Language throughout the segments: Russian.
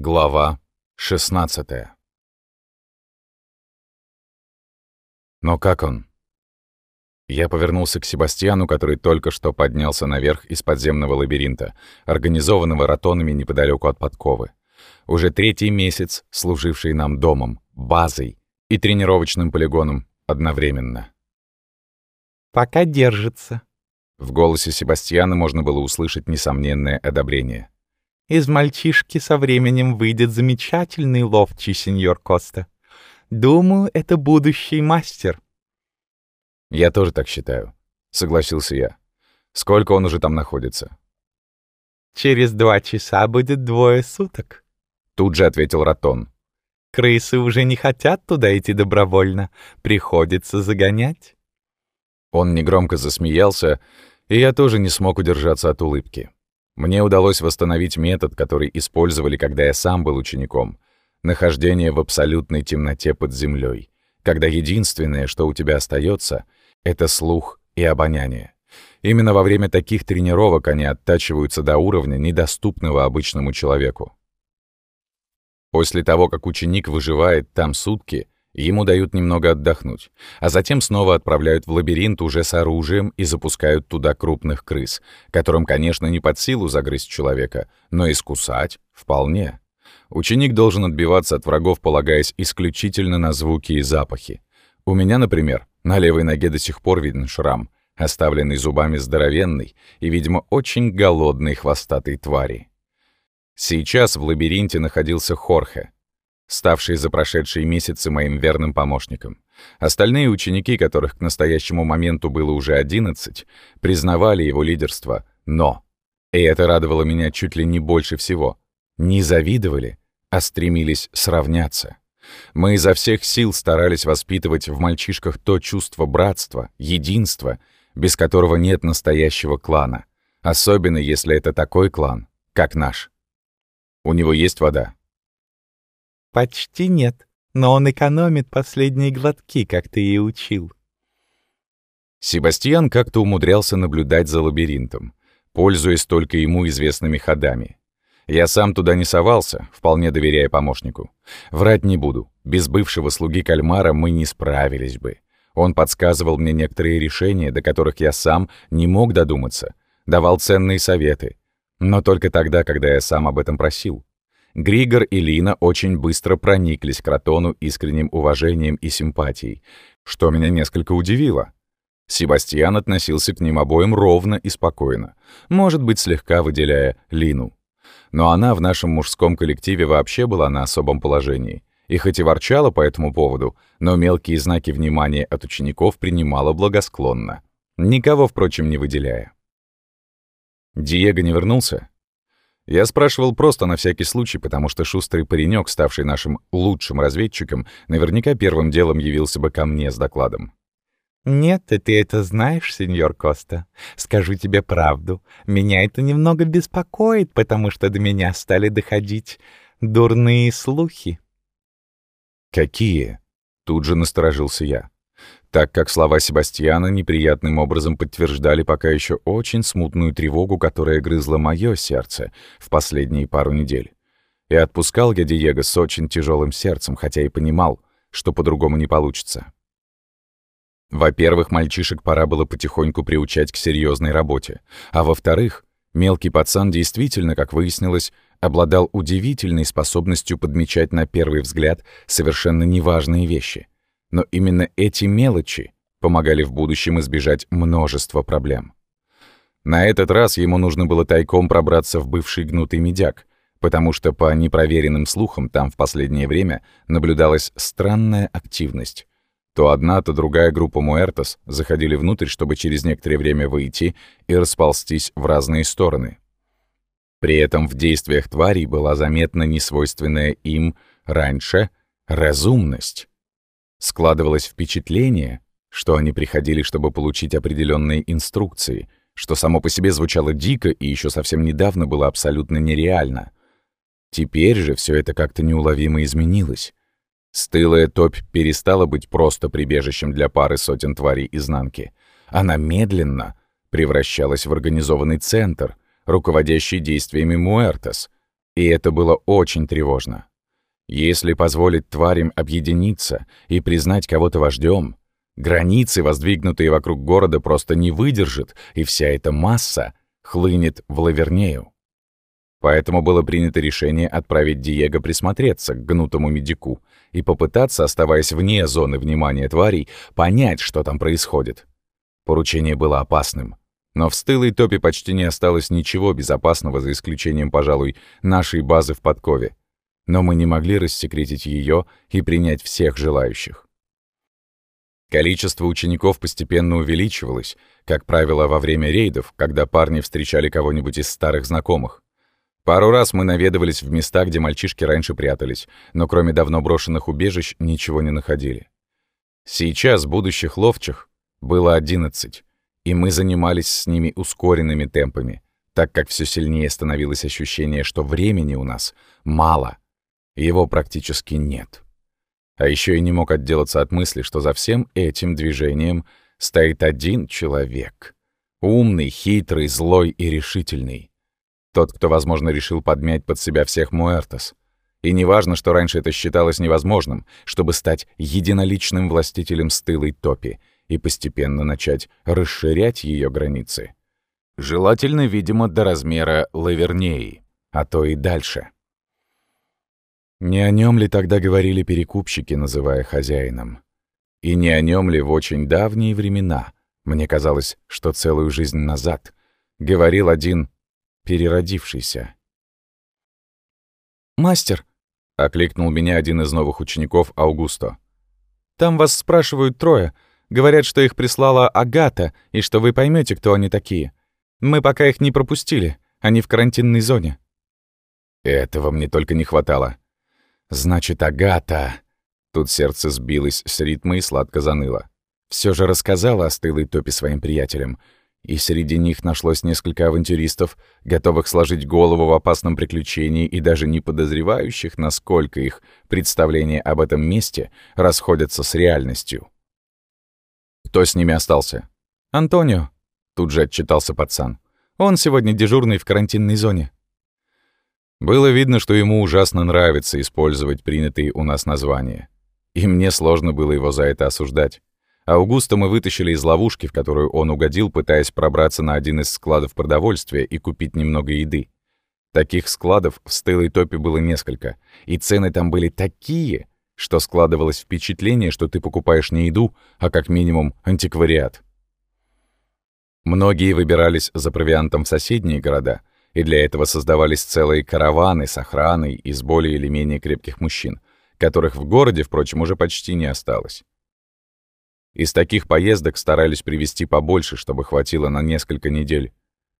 Глава 16 Но как он? Я повернулся к Себастьяну, который только что поднялся наверх из подземного лабиринта, организованного ротонами неподалеку от подковы. Уже третий месяц служивший нам домом, базой и тренировочным полигоном одновременно. «Пока держится». В голосе Себастьяна можно было услышать несомненное одобрение. Из мальчишки со временем выйдет замечательный ловчий сеньор Коста. Думаю, это будущий мастер. Я тоже так считаю, согласился я. Сколько он уже там находится? Через два часа будет двое суток. Тут же ответил Ратон. Крысы уже не хотят туда идти добровольно, приходится загонять. Он негромко засмеялся, и я тоже не смог удержаться от улыбки. Мне удалось восстановить метод, который использовали, когда я сам был учеником. Нахождение в абсолютной темноте под землей, когда единственное, что у тебя остается, это слух и обоняние. Именно во время таких тренировок они оттачиваются до уровня, недоступного обычному человеку. После того, как ученик выживает там сутки, Ему дают немного отдохнуть, а затем снова отправляют в лабиринт уже с оружием и запускают туда крупных крыс, которым, конечно, не под силу загрызть человека, но искусать — вполне. Ученик должен отбиваться от врагов, полагаясь исключительно на звуки и запахи. У меня, например, на левой ноге до сих пор виден шрам, оставленный зубами здоровенной и, видимо, очень голодной хвостатой твари. Сейчас в лабиринте находился Хорхе — ставший за прошедшие месяцы моим верным помощником. Остальные ученики, которых к настоящему моменту было уже 11, признавали его лидерство, но, и это радовало меня чуть ли не больше всего, не завидовали, а стремились сравняться. Мы изо всех сил старались воспитывать в мальчишках то чувство братства, единства, без которого нет настоящего клана, особенно если это такой клан, как наш. У него есть вода, Почти нет, но он экономит последние глотки, как ты и учил. Себастьян как-то умудрялся наблюдать за лабиринтом, пользуясь только ему известными ходами. Я сам туда не совался, вполне доверяя помощнику. Врать не буду, без бывшего слуги кальмара мы не справились бы. Он подсказывал мне некоторые решения, до которых я сам не мог додуматься, давал ценные советы, но только тогда, когда я сам об этом просил. Григор и Лина очень быстро прониклись к Ротону искренним уважением и симпатией, что меня несколько удивило. Себастьян относился к ним обоим ровно и спокойно, может быть, слегка выделяя Лину. Но она в нашем мужском коллективе вообще была на особом положении. И хоть и ворчала по этому поводу, но мелкие знаки внимания от учеников принимала благосклонно. Никого, впрочем, не выделяя. Диего не вернулся? Я спрашивал просто на всякий случай, потому что шустрый паренек, ставший нашим лучшим разведчиком, наверняка первым делом явился бы ко мне с докладом. «Нет, и ты это знаешь, сеньор Коста. Скажу тебе правду. Меня это немного беспокоит, потому что до меня стали доходить дурные слухи». «Какие?» — тут же насторожился я так как слова Себастьяна неприятным образом подтверждали пока еще очень смутную тревогу, которая грызла мое сердце в последние пару недель. И отпускал я Диего с очень тяжелым сердцем, хотя и понимал, что по-другому не получится. Во-первых, мальчишек пора было потихоньку приучать к серьезной работе, а во-вторых, мелкий пацан действительно, как выяснилось, обладал удивительной способностью подмечать на первый взгляд совершенно неважные вещи — но именно эти мелочи помогали в будущем избежать множества проблем. На этот раз ему нужно было тайком пробраться в бывший гнутый медяк, потому что по непроверенным слухам там в последнее время наблюдалась странная активность. То одна, то другая группа Муэртос заходили внутрь, чтобы через некоторое время выйти и расползтись в разные стороны. При этом в действиях тварей была заметна несвойственная им раньше разумность. Складывалось впечатление, что они приходили, чтобы получить определенные инструкции, что само по себе звучало дико и еще совсем недавно было абсолютно нереально. Теперь же все это как-то неуловимо изменилось. Стылая топь перестала быть просто прибежищем для пары сотен тварей изнанки. Она медленно превращалась в организованный центр, руководящий действиями Муэртес, И это было очень тревожно. Если позволить тварям объединиться и признать кого-то вождем, границы, воздвигнутые вокруг города, просто не выдержат, и вся эта масса хлынет в Лавернею. Поэтому было принято решение отправить Диего присмотреться к гнутому медику и попытаться, оставаясь вне зоны внимания тварей, понять, что там происходит. Поручение было опасным. Но в стылой топе почти не осталось ничего безопасного, за исключением, пожалуй, нашей базы в Подкове. Но мы не могли рассекретить ее и принять всех желающих. Количество учеников постепенно увеличивалось, как правило, во время рейдов, когда парни встречали кого-нибудь из старых знакомых. Пару раз мы наведывались в места, где мальчишки раньше прятались, но кроме давно брошенных убежищ ничего не находили. Сейчас будущих ловчих было одиннадцать, и мы занимались с ними ускоренными темпами, так как все сильнее становилось ощущение, что времени у нас мало, его практически нет. А еще и не мог отделаться от мысли, что за всем этим движением стоит один человек. Умный, хитрый, злой и решительный. Тот, кто, возможно, решил подмять под себя всех Муэртос. И неважно, что раньше это считалось невозможным, чтобы стать единоличным властителем стылой топи и постепенно начать расширять ее границы. Желательно, видимо, до размера Лавернеи, а то и дальше. Не о нем ли тогда говорили перекупщики, называя хозяином? И не о нем ли в очень давние времена, мне казалось, что целую жизнь назад, говорил один переродившийся. «Мастер!» — окликнул меня один из новых учеников Аугусто. «Там вас спрашивают трое. Говорят, что их прислала Агата, и что вы поймете, кто они такие. Мы пока их не пропустили. Они в карантинной зоне». Этого мне только не хватало. «Значит, Агата...» Тут сердце сбилось с ритма и сладко заныло. Все же рассказала о стылой топе своим приятелям — и среди них нашлось несколько авантюристов, готовых сложить голову в опасном приключении и даже не подозревающих, насколько их представления об этом месте расходятся с реальностью. Кто с ними остался? «Антонио», — тут же отчитался пацан. «Он сегодня дежурный в карантинной зоне». Было видно, что ему ужасно нравится использовать принятые у нас названия. И мне сложно было его за это осуждать. Аугуста мы вытащили из ловушки, в которую он угодил, пытаясь пробраться на один из складов продовольствия и купить немного еды. Таких складов в стылой топе было несколько, и цены там были такие, что складывалось впечатление, что ты покупаешь не еду, а как минимум антиквариат. Многие выбирались за провиантом в соседние города, и для этого создавались целые караваны с охраной из более или менее крепких мужчин, которых в городе, впрочем, уже почти не осталось. Из таких поездок старались привезти побольше, чтобы хватило на несколько недель.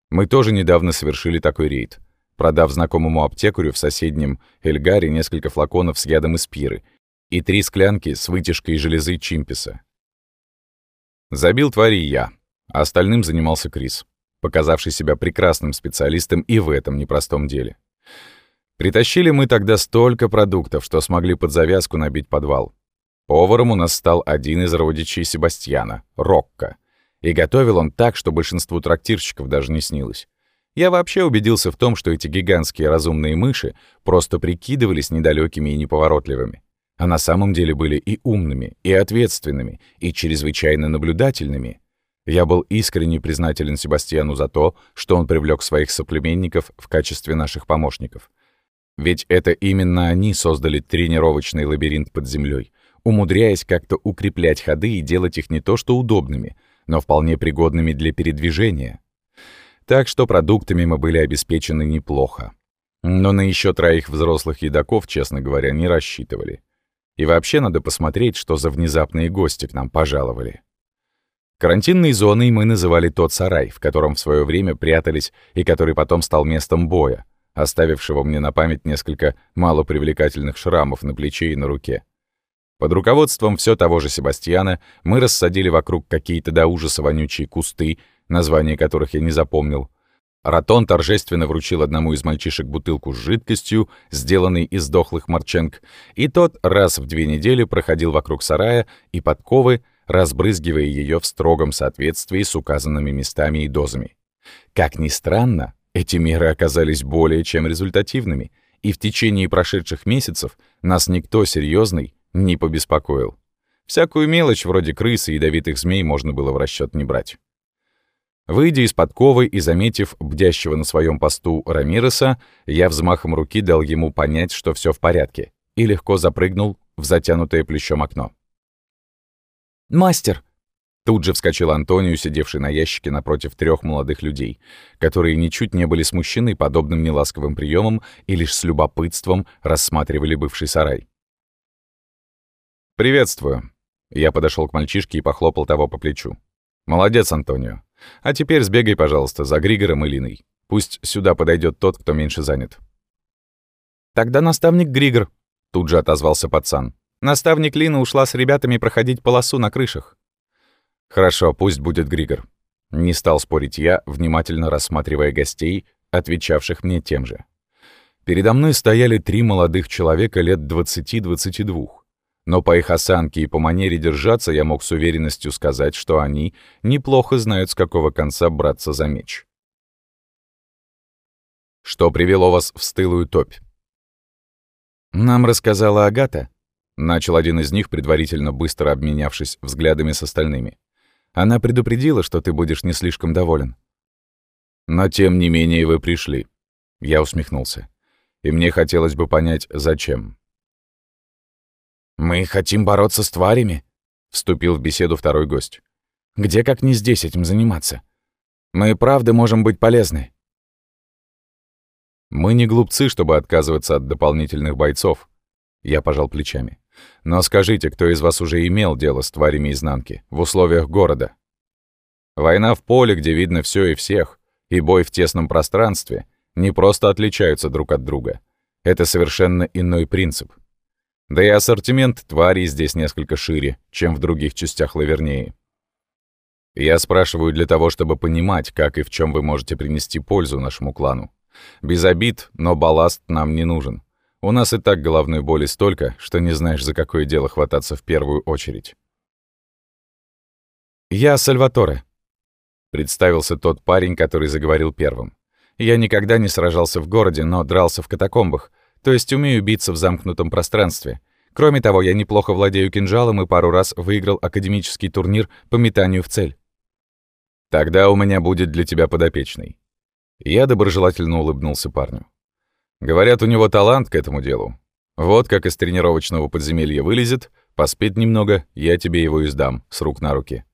Мы тоже недавно совершили такой рейд, продав знакомому аптекарю в соседнем Эльгаре несколько флаконов с ядом испиры и три склянки с вытяжкой железы Чимписа. Забил твари я, а остальным занимался Крис, показавший себя прекрасным специалистом и в этом непростом деле. Притащили мы тогда столько продуктов, что смогли под завязку набить подвал. Поваром у нас стал один из родичей Себастьяна, Рокко. И готовил он так, что большинству трактирщиков даже не снилось. Я вообще убедился в том, что эти гигантские разумные мыши просто прикидывались недалекими и неповоротливыми. А на самом деле были и умными, и ответственными, и чрезвычайно наблюдательными. Я был искренне признателен Себастьяну за то, что он привлек своих соплеменников в качестве наших помощников. Ведь это именно они создали тренировочный лабиринт под землей, умудряясь как-то укреплять ходы и делать их не то что удобными, но вполне пригодными для передвижения. Так что продуктами мы были обеспечены неплохо. Но на еще троих взрослых едоков, честно говоря, не рассчитывали. И вообще надо посмотреть, что за внезапные гости к нам пожаловали. Карантинной зоной мы называли тот сарай, в котором в свое время прятались и который потом стал местом боя, оставившего мне на память несколько малопривлекательных шрамов на плече и на руке. Под руководством все того же Себастьяна мы рассадили вокруг какие-то до ужаса вонючие кусты, названия которых я не запомнил. Ратон торжественно вручил одному из мальчишек бутылку с жидкостью, сделанной из дохлых морченк, и тот раз в две недели проходил вокруг сарая и подковы, разбрызгивая ее в строгом соответствии с указанными местами и дозами. Как ни странно, эти меры оказались более чем результативными — и в течение прошедших месяцев нас никто серьезный не побеспокоил. Всякую мелочь вроде крыс и ядовитых змей можно было в расчет не брать. Выйдя из подковы и заметив бдящего на своем посту Рамиреса, я взмахом руки дал ему понять, что все в порядке, и легко запрыгнул в затянутое плечом окно. «Мастер!» Тут же вскочил Антонио, сидевший на ящике напротив трех молодых людей, которые ничуть не были смущены подобным неласковым приемом и лишь с любопытством рассматривали бывший сарай. «Приветствую». Я подошел к мальчишке и похлопал того по плечу. «Молодец, Антонио. А теперь сбегай, пожалуйста, за Григором и Линой. Пусть сюда подойдет тот, кто меньше занят». «Тогда наставник Григор», — тут же отозвался пацан. «Наставник Лина ушла с ребятами проходить полосу на крышах». «Хорошо, пусть будет Григор». Не стал спорить я, внимательно рассматривая гостей, отвечавших мне тем же. Передо мной стояли три молодых человека лет 20-22 но по их осанке и по манере держаться я мог с уверенностью сказать, что они неплохо знают, с какого конца браться за меч. «Что привело вас в стылую топь?» «Нам рассказала Агата», — начал один из них, предварительно быстро обменявшись взглядами с остальными. «Она предупредила, что ты будешь не слишком доволен». «Но тем не менее вы пришли», — я усмехнулся. «И мне хотелось бы понять, зачем». «Мы хотим бороться с тварями», — вступил в беседу второй гость. «Где как не здесь этим заниматься? Мы правда можем быть полезны». «Мы не глупцы, чтобы отказываться от дополнительных бойцов», — я пожал плечами. «Но скажите, кто из вас уже имел дело с тварями изнанки в условиях города? Война в поле, где видно все и всех, и бой в тесном пространстве не просто отличаются друг от друга. Это совершенно иной принцип. Да и ассортимент тварей здесь несколько шире, чем в других частях Лавернеи. Я спрашиваю для того, чтобы понимать, как и в чем вы можете принести пользу нашему клану. Без обид, но балласт нам не нужен. У нас и так головной боли столько, что не знаешь, за какое дело хвататься в первую очередь. «Я Сальваторе», — представился тот парень, который заговорил первым. «Я никогда не сражался в городе, но дрался в катакомбах, то есть умею биться в замкнутом пространстве. Кроме того, я неплохо владею кинжалом и пару раз выиграл академический турнир по метанию в цель. Тогда у меня будет для тебя подопечный. Я доброжелательно улыбнулся парню. Говорят, у него талант к этому делу. Вот как из тренировочного подземелья вылезет, поспит немного, я тебе его издам, с рук на руки.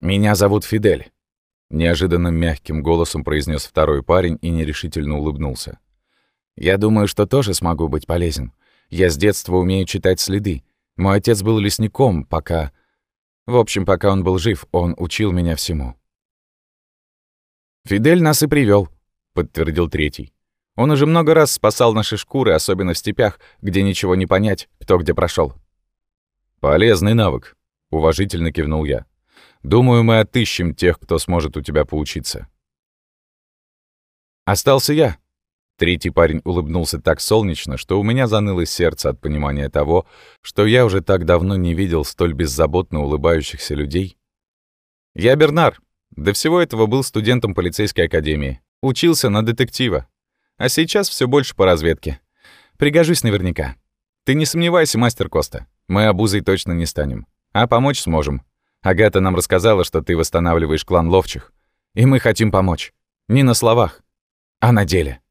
«Меня зовут Фидель», — неожиданно мягким голосом произнес второй парень и нерешительно улыбнулся. Я думаю, что тоже смогу быть полезен. Я с детства умею читать следы. Мой отец был лесником, пока... В общем, пока он был жив, он учил меня всему. «Фидель нас и привел, подтвердил третий. «Он уже много раз спасал наши шкуры, особенно в степях, где ничего не понять, кто где прошел. «Полезный навык», — уважительно кивнул я. «Думаю, мы отыщем тех, кто сможет у тебя поучиться». «Остался я», Третий парень улыбнулся так солнечно, что у меня заныло сердце от понимания того, что я уже так давно не видел столь беззаботно улыбающихся людей. Я Бернар. До всего этого был студентом полицейской академии. Учился на детектива. А сейчас все больше по разведке. Пригожусь наверняка. Ты не сомневайся, мастер Коста. Мы обузой точно не станем. А помочь сможем. Агата нам рассказала, что ты восстанавливаешь клан ловчих. И мы хотим помочь. Не на словах, а на деле.